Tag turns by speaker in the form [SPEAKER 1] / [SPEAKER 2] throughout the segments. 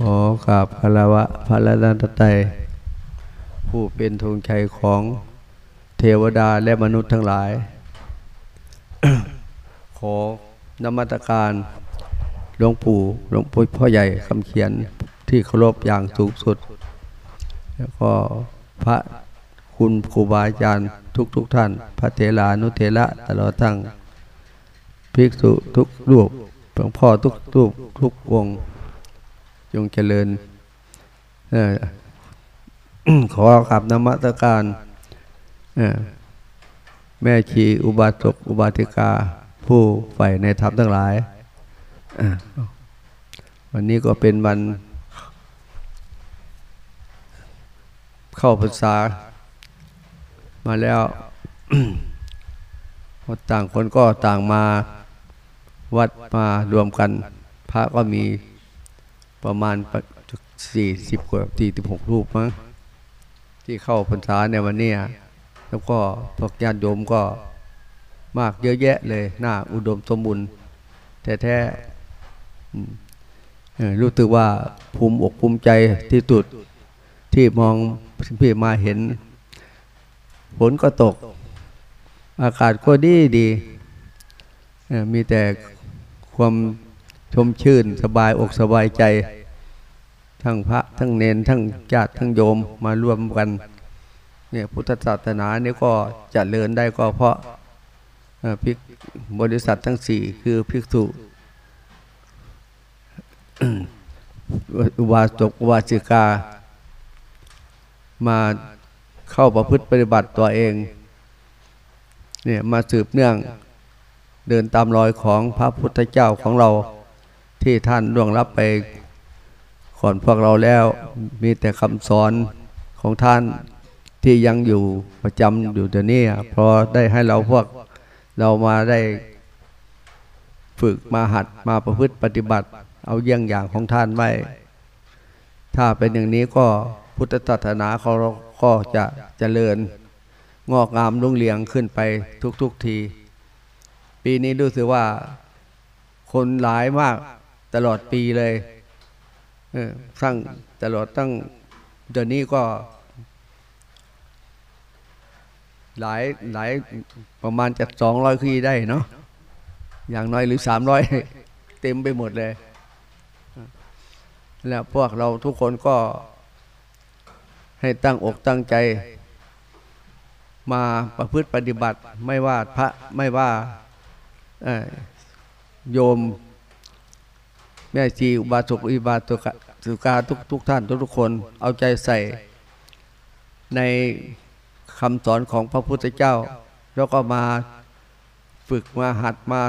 [SPEAKER 1] ขอกราบคารวะพระรัตนตรัยผู้เป็นธงชัยของเทวดาและมนุษย์ทั้งหลาย ขอนมัตการหลวงปู่หลวงปู่พ่อใหญ่คำเขียนที่เคารพอย่างสูงสุด แล้วก็พระคุณครูบาอาจารย์ทุกทุกๆท่าน พระเถรานุเถระตลอดทั้งภิกษุทุกรูปหลวงพ่อทุกรูปทุกวงค์ จงเจริญขอขับนมัตการแม่ชีอุบาสกอุบาสิกา ผู้ใฝ่ในธรรมทั้งหลาย วันนี้ก็เป็นวัน เข้าพรรษา มาแล้วต่างคนก็ต่างมาวัดมารวมกัน พระก็มี ประมาณสี่สิบกว่าสี่สิบหกรูปมั้งที่เข้าพรรษาในวันนี้แล้วก็พวกญาติโยมก็มากเยอะแยะเลยหน่าอุดมสมบูรณ์แต่แท้อืมเอ่อรู้สึกว่าภูมิอกภูมิใจที่สุดที่มองพี่มาเห็นฝนก็ตก อากาศก็ดีดี มีแต่ความชมชื่นสบายอกสบายใจ ทั้งพระทั้งเนนทั้งญาติทั้งโยมมารวมกันเนี่ยพุทธศาสนาเนี่ยก็จเจริญได้ก็เพราะภิกบริษัททั้งสี่คือภิกษุอุบาสกอุบาสิกา มาเข้าประพฤติปฏิบัติตัวเองเนี่ยมาสืบเนื่องเดินตามรอยของพระพุทธเจ้าของเราที่ท่านล่วงลับไป ก่อนพวกเราแล้วมีแต่คำสอนของท่านที่ยังอยู่ประจำอยู่เดี๋ยวนี้พราะได้ให้เราพวกเรามาได้ฝึกมาหัดมาประพฤติปฏิบัติ เอาเยี่ยงอย่างของท่านไว้ ถ้าเป็นอย่างนี้ก็พุทธศาสนาของเราก็จะเจริญ งอกงามรุ่งเรืองขึ้นไปทุกๆทที ปีนี้รู้สึกว่าคนหลายมากตลอดปีเลย เออทั้งตลอดตั้งเดือนนี้ก็หลายหลายประมาณจะสองร้อยคีได้เนาะอย่างน้อยหรือสามร้อยเต็มไปหมดเลย แล้วพวกเราทุกคนก็ให้ตั้งอกตั้งใจ มาประพฤติปฏิบัติไม่ว่าพระไม่ว่าโยม แม่ชีอุบาสกอุบาสกสุกาทุกทุกท่านทุกทุกคนเอาใจใส่ในคำสอนของพระพุทธเจ้า แล้วก็มาฝึกมาหัดมา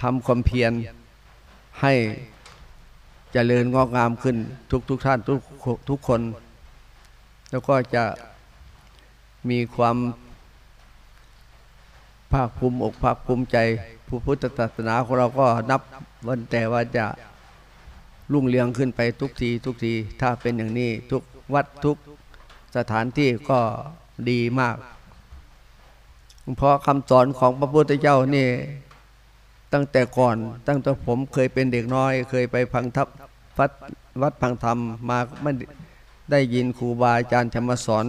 [SPEAKER 1] ทำความเพียรให้เจริญงอกงามขึ้นทุกทุกท่านทุกทุกคน แล้วก็จะมีความ ภาคภูมิอกภาคภูมิใจ ผู้พุทธศาสนาของเราก็นับวันแต่ว่าจะรุ่งเรืองขึ้นไปทุกทีทุกทีถ้าเป็นอย่างนี้ทุกวัดทุกสถานที่ก็ดีมาก เพราะคำสอนของพระพุทธเจ้านี่ตั้งแต่ก่อนตั้งแต่ผมเคยเป็นเด็กน้อย เคยไปพังทับวัดวัดพังธรรมมาไม่ได้ยินครูบาอาจารย์ธรรมสอน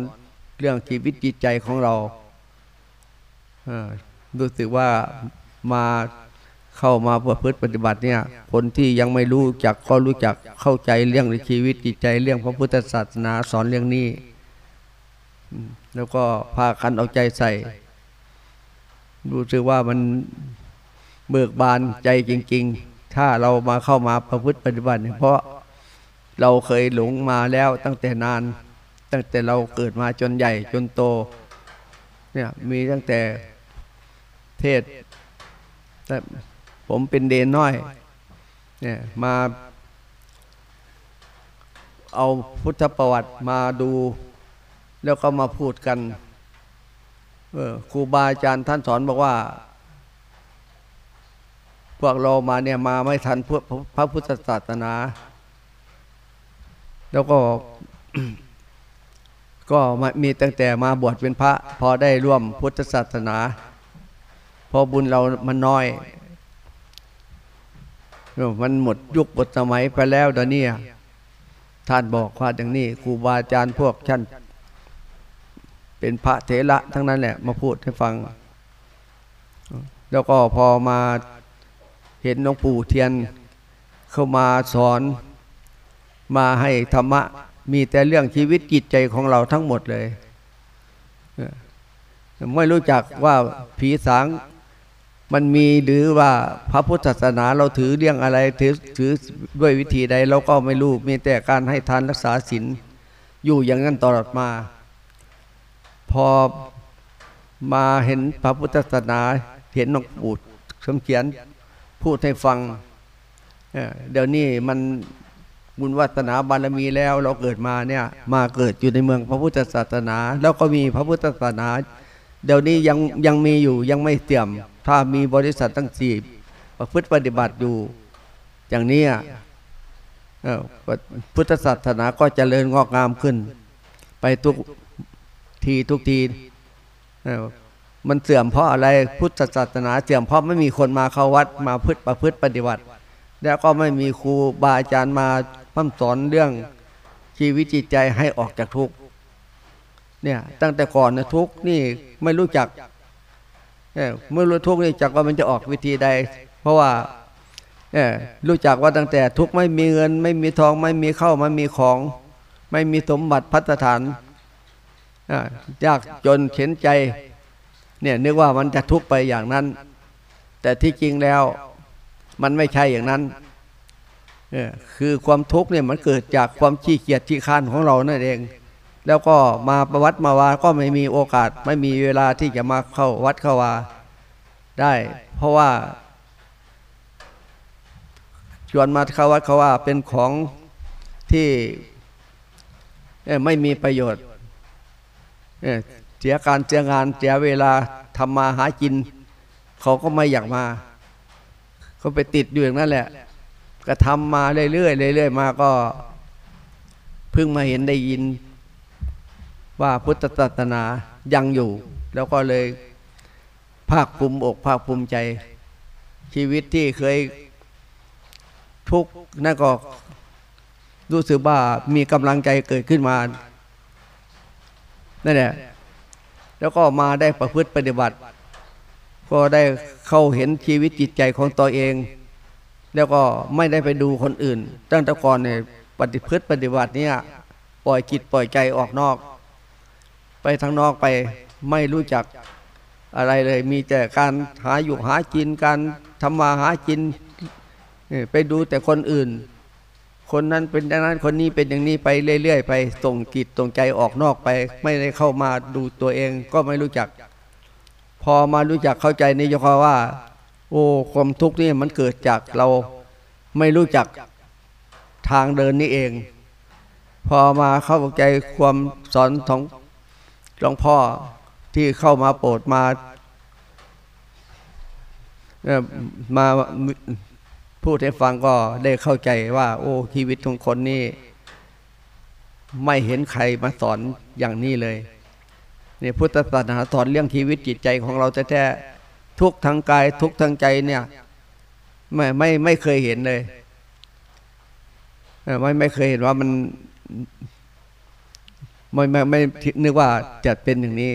[SPEAKER 1] เรื่องชีวิตจิตใจของเรา รู้สึกว่ามาเข้ามาประพฤติปฏิบัติเนี่ย คนที่ยังไม่รู้จักก็รู้จักเข้าใจเรื่องในชีวิตจิตใจเรื่องพระพุทธศาสนาสอนเรื่องนี้แล้วก็พากันเอาใจใส่ รู้สึกว่ามันเบิกบานใจจริง ๆ ถ้าเรามาเข้ามาประพฤติปฏิบัติเนี่ยเพราะเราเคยหลงมาแล้วตั้งแต่นาน ตั้งแต่เราเกิดมาจนใหญ่จนโต เนี่ยมีตั้งแต่ เทศแต่ผมเป็นเดนน้อย เนี่ยมาเอาพุทธประวัติมาดู แล้วก็มาพูดกันครูบาอาจารย์ท่านสอนบอกว่า พวกเรามาเนี่ยมาไม่ทันพวกพระพุทธศาสนา แล้วก็ ก็มีตั้งแต่มาบวชเป็นพระ พอได้ร่วมพุทธศาสนา พอบุญเรามันน้อย มันหมดยุคหมดสมัยไปแล้วเดี๋ยวนี้ท่านบอกว่าอย่างนี้ครูบาอาจารย์พวกท่านเป็นพระเถระทั้งนั้นแหละมาพูดให้ฟัง แล้วก็พอมาเห็นหลวงปู่เทียนเข้ามาสอนมาให้ธรรมะ มีแต่เรื่องชีวิตจิตใจของเราทั้งหมดเลย ไม่รู้จักว่าผีสาง มันมีหรือว่าพระพุทธศาสนาเราถือเรื่องอะไรถือถือด้วยวิธีใดเราก็ไม่รู้มีแต่การให้ทานรักษาศีลอยู่อย่างนั้นตลอดมา พอมาเห็นพระพุทธศาสนาเห็นหลวงปู่สมเขียนพูดให้ฟังเดี๋ยวนี้มันบุญวัฒนาบารมีแล้วเราเกิดมาเนี่ย มาเกิดอยู่ในเมืองพระพุทธศาสนา แล้วก็มีพระพุทธศาสนา เดี๋ยวนี้ยังยังมีอยู่ยังไม่เตี่ยม ถ้ามีบริษัทตั้งสี่ประพฤติปฏิบัติอยู่ อย่างนี้พุทธศาสนาก็จเจริญงอกงามขึ้น ไปทุกทีทุกทีมันเสื่อมเพราะอะไรพุทธศาสนา เสื่อมเพราะไม่มีคนมาเข้าวัดมาพฤติประพฤติปฏิบัติ แล้วก็ไม่มีครูบาอาจารย์มาพัฒสอนเรื่องชีวิตจิตใจให้ออกจากทุกข์เนี่ยตั้งแต่ก่อนนะทุกข์นี่ไม่รู้จัก เมื่อรู้ทุกข์นี่จักว่ามันจะออกวิธีใด เพราะว่ารู้จักว่าตั้งแต่ทุกข์ไม่มีเงิน ไม่มีทอง ไม่มีเข้าไม่มีของ ไม่มีสมบัติพัฒฐานยากจนเข็นใจ เนี่ยนึกว่ามันจะทุกข์ไปอย่างนั้น แต่ที่จริงแล้วมันไม่ใช่อย่างนั้นคือความทุกข์เนี่ยมันเกิดจากความขี้เกียจขี้ค้านของเรานั่นเอง แล้วก็มาประวัติมาวาก็ไม่มีโอกาสไม่มีเวลาที่จะมาเข้าวัดเข้าวาได้ เพราะว่าชวนมาเข้าวัดเข้าวาเป็นของที่ไม่มีประโยชน์เสียการเสียงานเสียเวลาทำมาหากิน เขาก็ไม่อยากมา เขาไปติดอยู่อย่างนั้นแหละ ก็ทำมาเรื่อยๆเรื่อยๆมาก็เพิ่งมาเห็นได้ยิน ว่าพุทธศาสนายังอยู่ แล้วก็เลยภาคภูมิอกภาคภูมิใจ ชีวิตที่เคยทุกข์นั่นก็รู้สึกว่ามีกำลังใจเกิดขึ้นมานั่นแหละแล้วก็มาได้ประพฤติปฏิบัติ ก็ได้เข้าเห็นชีวิตจิตใจของตัวเอง แล้วก็ไม่ได้ไปดูคนอื่น ตั้งแต่ก่อนเนี่ยปฏิพฤติปฏิบัติเนี่ยปล่อยจิตปล่อยใจออกนอก ไปทางนอกไปไม่รู้จักอะไรเลย มีแต่การหาอยู่หากินการทำมาหากินไปดูแต่คนอื่น คนนั้นเป็นอย่างนั้นคนนี้เป็นอย่างนี้ไปเรื่อยๆไปส่งจิตส่งใจออกนอกไป ไม่ได้เข้ามาดูตัวเองก็ไม่รู้จัก พอมารู้จักเข้าใจนี่จะว่า โอ้ความทุกข์นี่มันเกิดจากเราไม่รู้จักทางเดินนี้เอง พอมาเข้าใจความสอนของ หลวงพ่อที่เข้ามาโปรดมามาพูดให้ฟังก็ได้เข้าใจว่า โอ้ชีวิตของคนนี้ไม่เห็นใครมาสอนอย่างนี้เลยเนี่ยพุทธศาสนาสอนเรื่องชีวิตจิตใจของเราแท้ๆทุกทางกายทุกทางใจเนี่ย ไม่ไม่ไม่เคยเห็นเลยไม่ไม่เคยเห็นว่ามัน ไม่ไม่ไม่นึกว่าจะเป็นอย่างนี้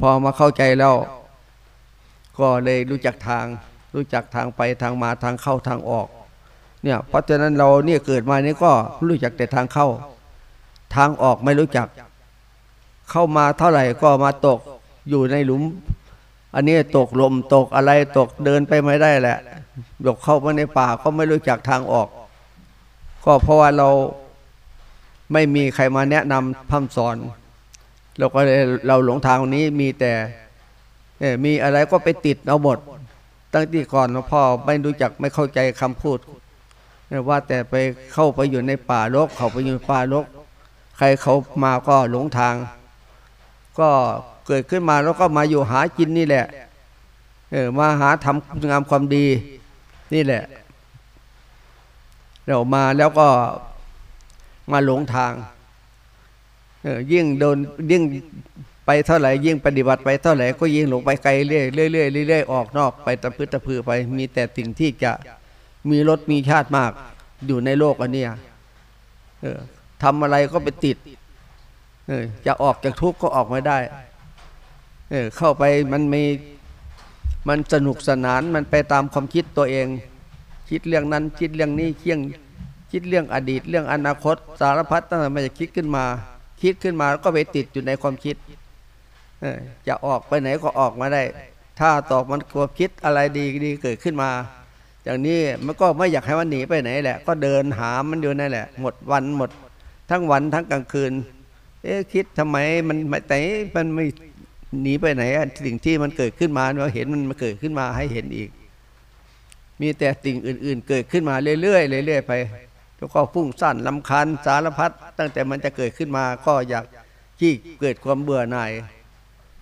[SPEAKER 1] พอมาเข้าใจแล้ว ก็เลยรู้จักทาง รู้จักทางไปทางมาทางเข้าทางออก เนี่ยเพราะฉะนั้นเราเนี่ยเกิดมานี่ก็รู้จักแต่ทางเข้า ทางออกไม่รู้จัก เข้ามาเท่าไหร่ก็มาตกอยู่ในหลุม อันนี้ตกลมตกอะไรตกเดินไปไม่ได้แหละยกเข้ามาในป่าก็ไม่รู้จักทางออก ก็เพราะว่าเรา ไม่มีใครมาแนะนำพัฒสอน เราก็เลยเราหลงทางนี้มีแต่มีอะไรก็ไปติดเอาหมด ตั้งที่ก่อนพ่อไม่รู้จักไม่เข้าใจคำพูดว่าแต่ไปเข้าไปอยู่ในป่าลกเขาไปอยู่ป่าลก ใครเขามาก็หลงทาง ก็เกิดขึ้นมาแล้วก็มาอยู่หากินนี่แหละ เออมาหาทำงามความดีนี่แหละเรามาแล้วก็ มาหลงทางเออยิ่งโดนยิ่งไปเท่าไหร่ยิ่งปฏิบัติไปเท่าไหร่ก็ยิ่งหลงไปไกลเรื่อยเรื่อยเรื่อยออกนอกไปตะพื้นตะพือไป มีแต่สิ่งที่จะมีรสมีชาติมากอยู่ในโลกอันเนี้ยเออทำอะไรก็ไปติดเออจะออกจากทุกข์ก็ออกไม่ได้เออเข้าไปมันมีมันสนุกสนานมันไปตามความคิดตัวเอง คิดเรื่องนั้นคิดเรื่องนี้เคี่ยง คิดเรื่องอดีตเรื่องอนาคต สารพัดตั้งแต่มันจะคิดขึ้นมา คิดขึ้นมาแล้วก็ไปติดอยู่ในความคิดจะออกไปไหนก็ออกมาได้ ถ้าตอบมันความคิดอะไรดีดีเกิดขึ้นมา อย่างนี้มันก็ไม่อยากให้มันหนีไปไหนแหละ ก็เดินหามันอยู่นั่นแหละ หมดวันหมด ทั้งวันทั้งกลางคืน เอ๊ะคิดทำไมมันไม่แต่มันไม่หนีไปไหนสิ่งที่มันเกิดขึ้นมาเราเห็นมันมาเกิดขึ้นมาให้เห็นอีก มีแต่สิ่งอื่น ๆ เกิดขึ้นมาเรื่อยๆเรื่อยๆไป แล้วก็ฟุ้งซ่านลำคาญสารพัดตั้งแต่มันจะเกิดขึ้นมาก็อยากที่เกิดความเบื่อหน่าย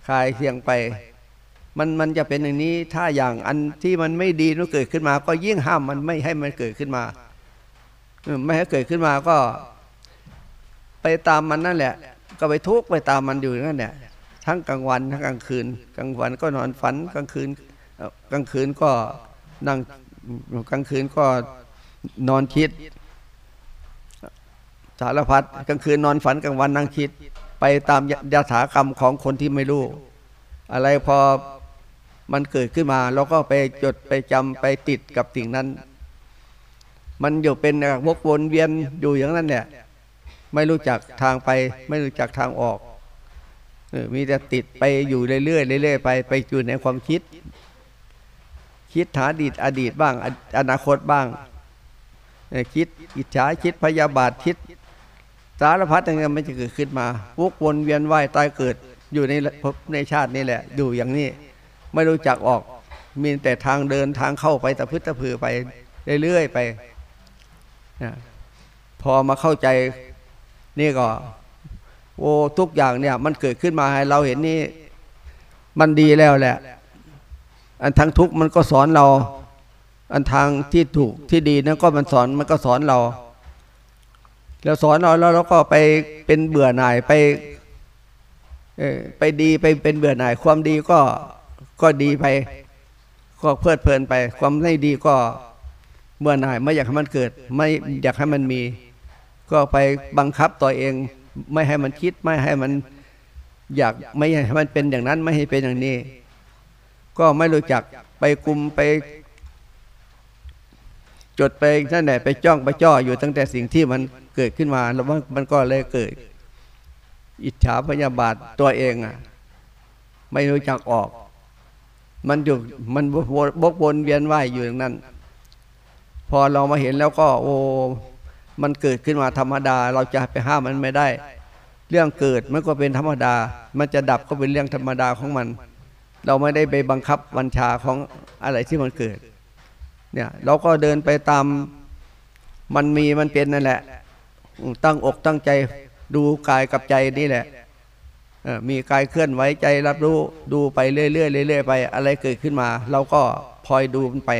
[SPEAKER 1] คลายเสียงไป มันมันจะเป็นอย่างนี้ถ้าอย่างอันที่มันไม่ดีมันเกิดขึ้นมา ก็ยิ่งห้ามมันไม่ให้มันเกิดขึ้นมาไม่ให้เกิดขึ้นมาก็ ไปตามมันนั่นแหละ ก็ไปทุกข์ไปตามมันอยู่นั่นแหละทั้งกลางวันทั้งกลางคืน กลางวันก็นอนฝันกลางคืนกลางคืนก็นั่งกลางคืนก็นอนคิดารพัดกลางคืนนอนฝันกลางวันนั่งคิด ไปตามยถากรรมของคนที่ไม่รู้ อะไรพอมันเกิดขึ้นมาเราก็ไปจดไปจำไปติดกับสิ่งนั้น มันอยู่เป็นวกวนเวียนอยู่อย่างนั้นเนี่ยไม่รู้จักทางไป ไม่รู้จักทางออกมีแต่ติดไปอยู่เรื่อยๆเรื่อยๆไปไปอยู่ในความคิด คิดหาอดีตอดีตบ้าง อนาคตบ้างคิดอิจฉาคิดพยาบาทคิด สารพัดต่างๆมันจะเกิดขึ้นมาวกวนเวียนว่ายตายเกิดอยู่ในภพในชาตินี่แหละ อยู่อย่างนี้ ไม่รู้จักออก มีแต่ทางเดินทางเข้าไปตะพึดตะพือไปเรื่อยๆไปนะพอมาเข้าใจนี่ก็ โอ้ทุกอย่างเนี่ย มันเกิดขึ้นมาให้เราเห็นนี่ มันดีแล้วแหละ อันทางทุกข์มันก็สอนเรา อันทางที่ถูกที่ดีนั่นก็มันสอนมันก็สอนเรา แล้วสอนเราแล้วเราก็ไปเป็นเบื่อหน่ายไปไปดีไปเป็นเบื่อหน่าย ความดีก็ก็ดีไป ก็เพลิดเพลินไป ความไม่ดีก็เบื่อหน่าย ไม่อยากให้มันเกิด ไม่อยากให้มันมี ก็ไปบังคับตัวเอง ไม่ให้มันคิดไม่ให้มันอยากไม่ให้มันเป็นอย่างนั้นไม่ให้เป็นอย่างนี้ ก็ไม่รู้จักไปกุมไป จดไปนั่นแหละไปจ้องไปจ่ออยู่ตั้งแต่สิ่งที่มัน เกิดขึ้นมาแล้วมันมันก็เลยเกิด อิจฉาพยาบาทตัวเองอะ ไม่รู้จักออก มันอยู่มันบกวนเวียนว่ายอยู่อย่างนั้น พอเรามาเห็นแล้วก็ โอ้มันเกิดขึ้นมาธรรมดา เราจะไปห้ามมันไม่ได้ เรื่องเกิดมันก็เป็นธรรมดา มันจะดับก็เป็นเรื่องธรรมดาของมัน เราไม่ได้ไปบังคับบัญชาของอะไรที่มันเกิด เนี่ย เราก็เดินไปตามมันมีมันเป็นนั่นแหละ ตั้งอกตั้งใจดูกายกับใจนี่แหละมีกายเคลื่อนไหวใจรับรู้ดูไปเรื่อยๆเรื่อยๆไป อะไรเกิดขึ้นมา เราก็พลอยดูมันไป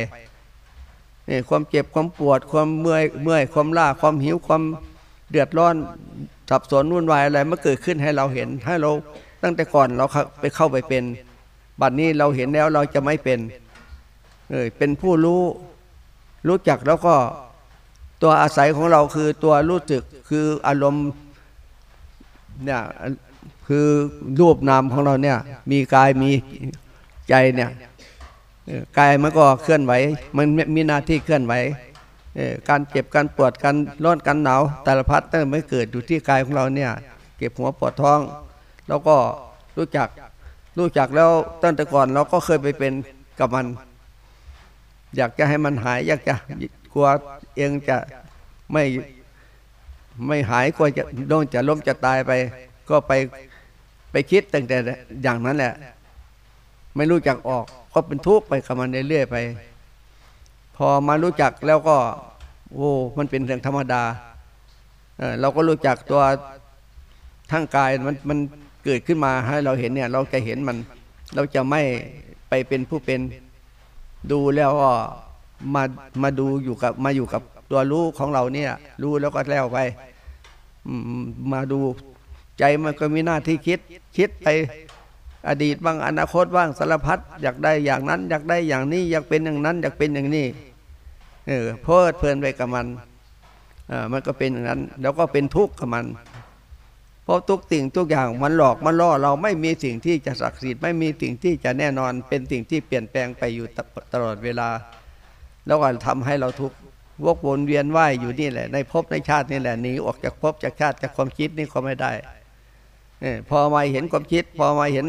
[SPEAKER 1] นี่ความเจ็บความปวดความเมื่อยเมื่อยความล้าความหิวความเดือดร้อนสับสนวุ่นวายอะไรมันเกิดขึ้นให้เราเห็นให้เราตั้งแต่ก่อนเราเข้าไปเข้าไปเป็น บัดนี้เราเห็นแล้วเราจะไม่เป็นเออเป็นผู้รู้ รู้จักแล้วก็ ตัวอาศัยของเราคือตัวรู้สึกคืออารมณ์เนี่ยคือรูปนามของเราเนี่ยมีกายมีใจเนี่ยกายมันก็เคลื่อนไหว มันมีหน้าที่เคลื่อนไหวการเจ็บการปวดการร้อนการหนาวแต่ละพัดตั้งไม่เกิดอยู่ที่กายของเราเนี่ย เก็บหัวปวดท้อง แล้วก็รู้จักรู้จักแล้วตั้งแต่ก่อนเราก็เคยไปเป็นกับมัน อยากจะให้มันหายอยากจะ กลัวเองจะไม่ไม่หายกลัวจะโดนจะล้มจะตายไป ก็ไปไปคิดตั้งแต่อย่างนั้นแหละ ไม่รู้จักออกก็เป็นทุกข์ไปกับมันเรื่อยๆไป พอมารู้จักแล้วก็ โอ้มันเป็นเรื่องธรรมดาเออเราก็รู้จักตัวทั้งกายมันมันเกิดขึ้นมาให้เราเห็นเนี่ย เราจะเห็นมัน เราจะไม่ไปเป็นผู้เป็นดูแล้วก็ มามาดูอยู่กับมาอยู่กับตัวรู้ของเราเนี่ย รู้แล้วก็แล้วไปมาดูใจมันก็มีหน้าที่คิด คิดไปอดีตบ้างอนาคตบ้างสารพัดอยากได้อย่างนั้น อยากได้อย่างนี้ อยากเป็นอย่างนั้น อยากเป็นอย่างนี้เออเพลิดเพลินไปกับมันอ่ามันก็เป็นอย่างนั้น แล้วก็เป็นทุกข์กับมัน เพราะทุกสิ่งทุกอย่างมันหลอกมันล่อเราไม่มีสิ่งที่จะศักดิ์สิทธิ์ไม่มีสิ่งที่จะแน่นอนเป็นสิ่งที่เปลี่ยนแปลงไปอยู่ตลอดเวลา แล้วก็ทำให้เราทุกข์วกวนเวียนว่ายอยู่นี่แหละ ในภพในชาตินี่แหละหนีออกจากภพจากชาติจากความคิดนี่ก็ไม่ได้เออพอมาเห็นความคิด พอมาเห็น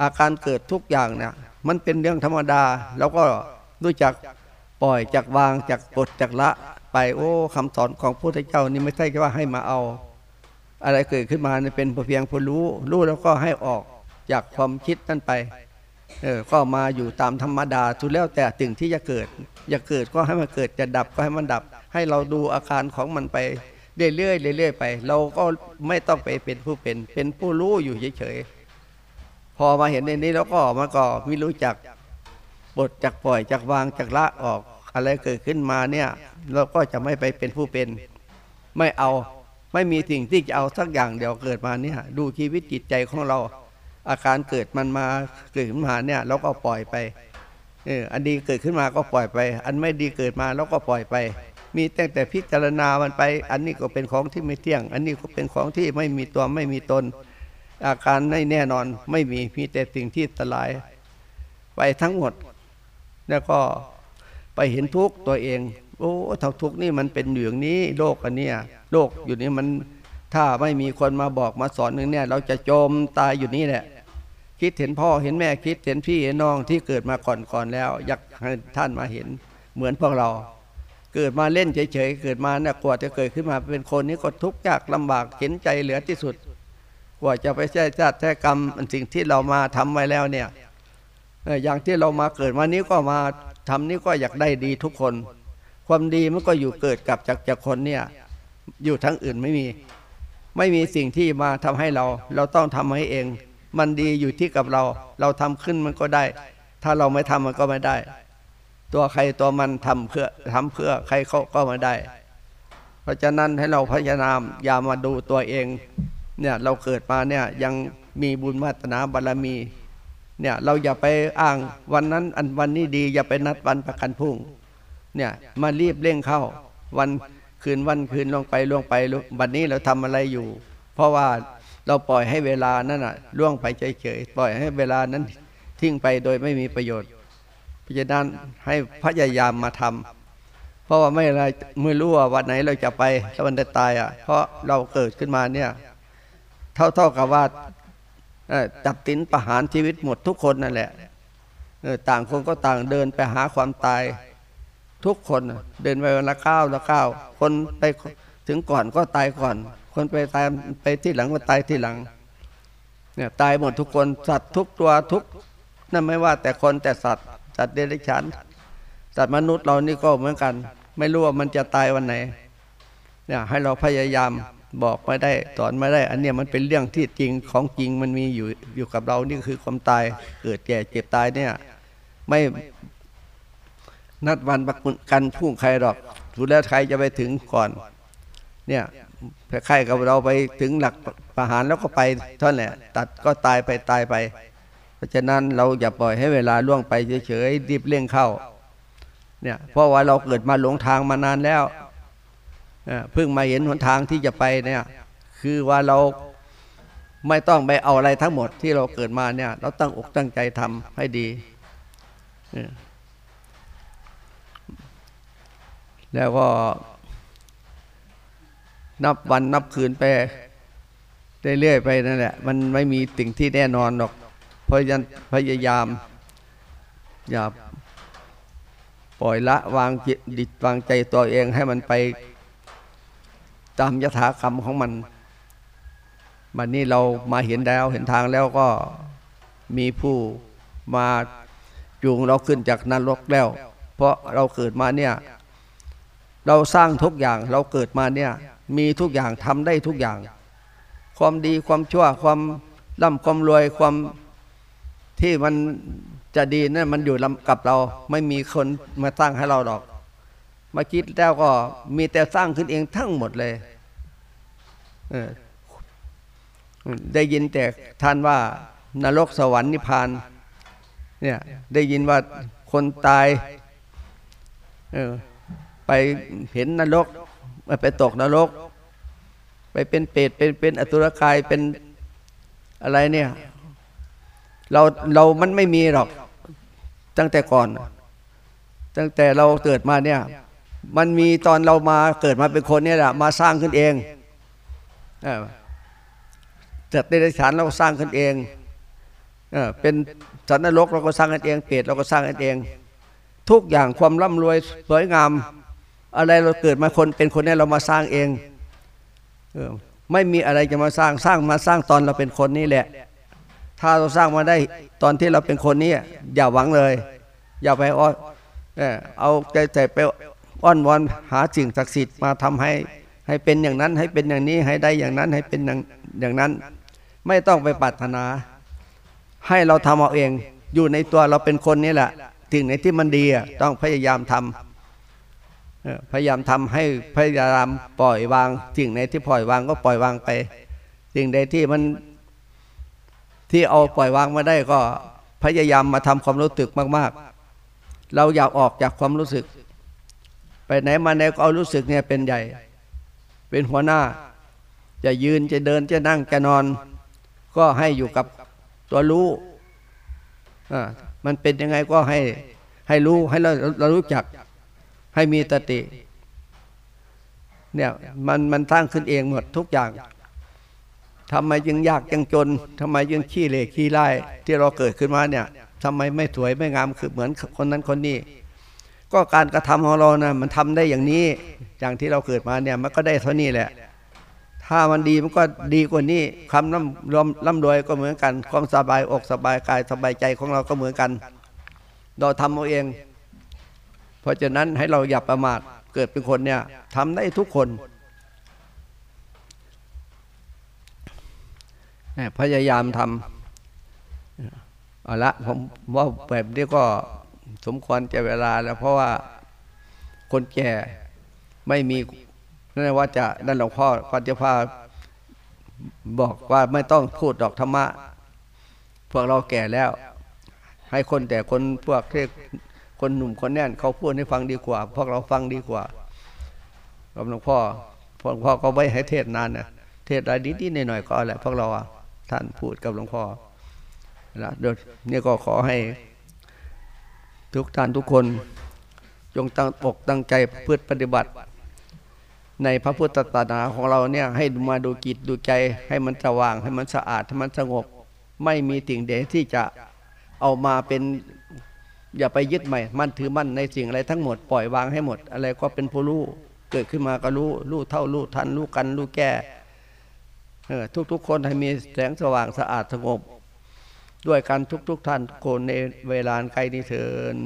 [SPEAKER 1] อาการเกิดทุกอย่างเนี่ยมันเป็นเรื่องธรรมดา แล้วก็รู้จักปล่อยจากวางจากปลดจากละ ไปโอ้คำสอนของพระพุทธเจ้านี่ไม่ใช่แค่ว่าให้มาเอา อะไรเกิดขึ้นมาเป็นเพียงผู้รู้ รู้แล้วก็ให้ออกจากความคิดนั่นไป เออก็มาอยู่ตามธรรมดาทุแล้วแต่สิ่งที่จะเกิดอย่าเกิดก็ให้มันเกิดจะดับก็ให้มันดับ ให้เราดูอาการของมันไปเรื่อยๆเรื่อยๆไป เราก็ไม่ต้องไปเป็นผู้เป็น เป็นผู้รู้อยู่เฉยๆพอมาเห็นในนี้แล้วก็มันก็ไม่รู้จักบทจากปล่อยจากวางจากละออกอะไรเกิดขึ้นมาเนี่ย เราก็จะไม่ไปเป็นผู้เป็น ไม่เอาไม่มีสิ่งที่จะเอาสักอย่างเดียวเกิดมาเนี่ย ดูชีวิตจิตใจของเรา อาการเกิดมันมาเกิดขึ้นมาเนี่ยเราก็ปล่อยไปเอออันดีเกิดขึ้นมาก็ปล่อยไป อันไม่ดีเกิดมาเราก็ปล่อยไป มีตั้งแต่พิจารณามันไป อันนี้ก็เป็นของที่ไม่เที่ยง อันนี้ก็เป็นของที่ไม่มีตัวไม่มีตน อาการไม่แน่นอนไม่มีมีแต่สิ่งที่สลาย ไปทั้งหมด แล้วก็ไปเห็นทุกข์ตัวเอง โอ้เท่าทุกข์นี่มันเป็นอยู่อย่างนี้โลกอันเนี้ยโลกอยู่นี้มันถ้าไม่มีคนมาบอกมาสอนหนึ่งเนี่ย เราจะจมตายอยู่นี่แหละ คิดเห็นพ่อเห็นแม่คิดเห็นพี่เห็นน้องที่เกิดมาก่อนก่อนแล้ว อยากให้ท่านมาเห็นเหมือนพวกเรา เกิดมาเล่นเฉยๆเกิดมาเนี่ยกว่าจะเกิดขึ้นมาเป็นคนนี้ก็ทุกข์ยากลำบากเห็นใจเหลือที่สุด กว่าจะไปแช่ชาติแช่กรรมสิ่งที่เรามาทำไว้แล้วเนี่ยอย่างที่เรามาเกิดมานี้ก็มาทำนี้ก็อยากได้ดีทุกคน ความดีมันก็อยู่เกิดกับจากจากคนเนี่ยอยู่ทั้งอื่นไม่มี ไม่มีสิ่งที่มาทำให้เรา เราต้องทำให้เอง มันดีอยู่ที่กับเรา เราทำขึ้นมันก็ได้ ถ้าเราไม่ทำมันก็ไม่ได้ ตัวใครตัวมันทำเพื่อทำเพื่อใครเขาก็ไม่ได้ เพราะฉะนั้นให้เราพยายามอย่ามาดูตัวเอง เนี่ยเราเกิดมาเนี่ยยังมีบุญวาสนาบารมี เนี่ยเราอย่าไปอ้างวันนั้นอันวันนี้ดี อย่าไปนัดวันประกันพรุ่ง เนี่ยมารีบเร่งเข้า วันคืนวันคืนลงไปล่วงไปวันนี้เราทำอะไรอยู่ เพราะว่า เราปล่อยให้เวลานั้นน่ะล่วงไปเฉยๆปล่อยให้เวลานั้น ทิ้งไปโดยไม่มีประโยชน์เพราะฉะนั้นให้พยายามมาทำเพราะว่าไม่อะไรไม่รู้ว่าวันไหนเราจะไปถ้าวันจะตายอะ เพราะเราเกิดขึ้นมาเนี่ย เท่าเท่ากับว่าจับตินประหารชีวิตหมดทุกคนนั่นแหละต่างคนก็ต่างเดินไปหาความตายทุกคนเดินไปวันละก้าวละก้าวคนไปถึงก่อนก็ตายก่อน คนไปตายไปที่หลังก็ตายที่หลัง เนี่ยตายหมดทุกคนสัตว์ทุกตัวทุกนั่นไม่ว่าแต่คนแต่สัตว์สัตว์เดรัจฉานสัตว์มนุษย์เรานี่ก็เหมือนกัน ไม่รู้ว่ามันจะตายวันไหน เนี่ยให้เราพยายามบอกไม่ได้สอนไม่ได้ อันเนี้ยมันเป็นเรื่องที่จริงของจริงมันมีอยู่อยู่กับเรานี่คือความตายเกิดแก่เจ็บตายเนี่ยไม่นัดวันประกันพุ่งใครหรอกสุดแล้วใครจะไปถึงก่อน เนี่ย ใครกับเราไปถึงหลักประหารแล้วก็ไปเท่านั้นแหละตัดก็ตายไปตายไป เพราะฉะนั้นเราอย่าปล่อยให้เวลาล่วงไปเฉยๆรีบเร่งเข้า เนี่ยเพราะว่าเราเกิดมาหลงทางมานานแล้วเพิ่งมาเห็นหนทางที่จะไปเนี่ยคือว่าเราไม่ต้องไปเอาอะไรทั้งหมดที่เราเกิดมาเนี่ย เราตั้งอกตั้งใจทำให้ดี แล้วก็ นับวันนับคืนไปเรื่อยๆไปนั่นแหละมันไม่มีสิ่งที่แน่นอนหรอกเพราะฉะนั้นพยายาม อย่าปล่อยละวางจิตดิตวางใจตัวเองให้มันไป ตามยถากรรมของมันวันนี้เรามาเห็นแล้วเห็นทางแล้วก็มีผู้มาจูงเราขึ้นจากนรกแล้ว เพราะเราเกิดมาเนี่ย เราสร้างทุกอย่างเราเกิดมาเนี่ย มีทุกอย่างทำได้ทุกอย่าง ความดีความชั่วความร่ำความรวยความที่มันจะดีนั่นมันอยู่ลำกับเรา ไม่มีคนมาสร้างให้เราหรอก มาคิดแล้วก็มีแต่สร้างขึ้นเองทั้งหมดเลยเออได้ยินแต่ท่านว่านรกสวรรค์นิพพานเนี่ยได้ยินว่าคนตายเออไปเห็นนรก ไปตกนรก ไปเป็นเปรตเป็นเป็นอสุรกายเป็นอะไรเนี่ย เราเรามันไม่มีหรอกตั้งแต่ก่อน ตั้งแต่เราเกิดมาเนี่ย มันมีตอนเรามาเกิดมาเป็นคนเนี่ยแหละมาสร้างขึ้นเองจัดในฉานเราสร้างขึ้นเองเออเป็นสันนรกเราก็สร้างกันเองเปรตเราก็สร้างกันเอง ทุกอย่างความร่ำรวยสวยงาม อะไรเราเกิดมาคนเป็นคนนี่เรามาสร้างเองเออไม่มีอะไรจะมาสร้างสร้างมาสร้างตอนเราเป็นคนนี่แหละ ถ้าเราสร้างมาได้ตอนที่เราเป็นคนนี้อย่าหวังเลย อย่าไปอ้อนเอาใจใจไปอ้อนวอนหาสิ่งศักดิ์สิทธิ์มาทำให้ให้เป็นอย่างนั้นให้เป็นอย่างนี้ให้ได้อย่างนั้นให้เป็นอย่างอย่างนั้น ไม่ต้องไปปรารถนา ให้เราทำเอาเอง อยู่ในตัวเราเป็นคนนี่แหละสิ่งไหนที่มันดีอะต้องพยายามทำเออ พยายามทำให้พยายามปล่อยวางสิ่งไหนที่ปล่อยวางก็ปล่อยวางไปสิ่งใดที่มันที่เอาปล่อยวางมาได้ก็พยายามมาทำความรู้สึกมาก ๆ เราอยากออกจากความรู้สึก ไปไหนมาไหนก็เอารู้สึกเนี่ยเป็นใหญ่ เป็นหัวหน้า จะยืนจะเดินจะนั่งจะนอน ก็ให้อยู่กับตัวรู้อ่ามันเป็นยังไงก็ให้ให้รู้ให้เราเรารู้จัก ให้มีตติ เนี่ยมันมันสร้างขึ้นเองหมดทุกอย่างทำไมจึงยากจึงจนทำไมจึงขี้เหล่ขี้ไล่ที่เราเกิดขึ้นมาเนี่ยทำไมไม่สวยไม่งามคือเหมือนคนนั้นคนนี้ ก็การกระทำของเรานะมันทำได้อย่างนี้ อย่างที่เราเกิดมาเนี่ยมันก็ได้เท่านี้แหละ ถ้ามันดีมันก็ดีกว่านี้คำร่ำรวมร่ำรวยก็เหมือนกัน ความสบายอกสบายกายสบายใจของเราก็เหมือนกัน เราทำเอาเอง ราะฉะนั้นให้เราอย่าประมาทเกิดเป็นคนเนี่ยทำได้ทุกคนพยายามทำเอาละผมว่าแบบนี้ก็สมควรจะเวลาแล้ว เพราะว่าคนแก่ไม่มีนั่นว่าจะนั่นหลวงพ่อก็จะพาบอกว่าไม่ต้องพูดดอกธรรมะพวกเราแก่แล้ว ให้คนแต่คนพวกที่ คนหนุ่มคนแน่นเขาพูดให้ฟังดีกว่าพวกเราฟังดีกว่าหลวงพ่อหลวงพ่อก็ไว้ให้เทศนานนะเทศอะไรนิดๆหน่อยๆก็แหละพวกเราท่านพูดกับหลวงพ่อนะเดี๋ยวนี่ก็ขอให้ ทุกท่านทุกคน จงตั้งอกตั้งใจเพื่อปฏิบัติ ในพระพุทธศาสนาของเราเนี่ยให้มาดูจิตดูใจให้มันสว่างให้มันสะอาดให้มันสงบ ไม่มีสิ่งใดที่จะเอามาเป็น อย่าไปยึดใหม่ มั่นถือมั่นในสิ่งอะไรทั้งหมดปล่อยวางให้หมด อะไรก็เป็นผู้รู้เกิดขึ้นมาก็รู้รู้เท่ารู้ทันรู้กันรู้แก้ทุกๆ คนให้มีแสงสว่างสะอาดสงบ ด้วยกันทุกๆท่านโกนในเวลาใกล้นี้เถิน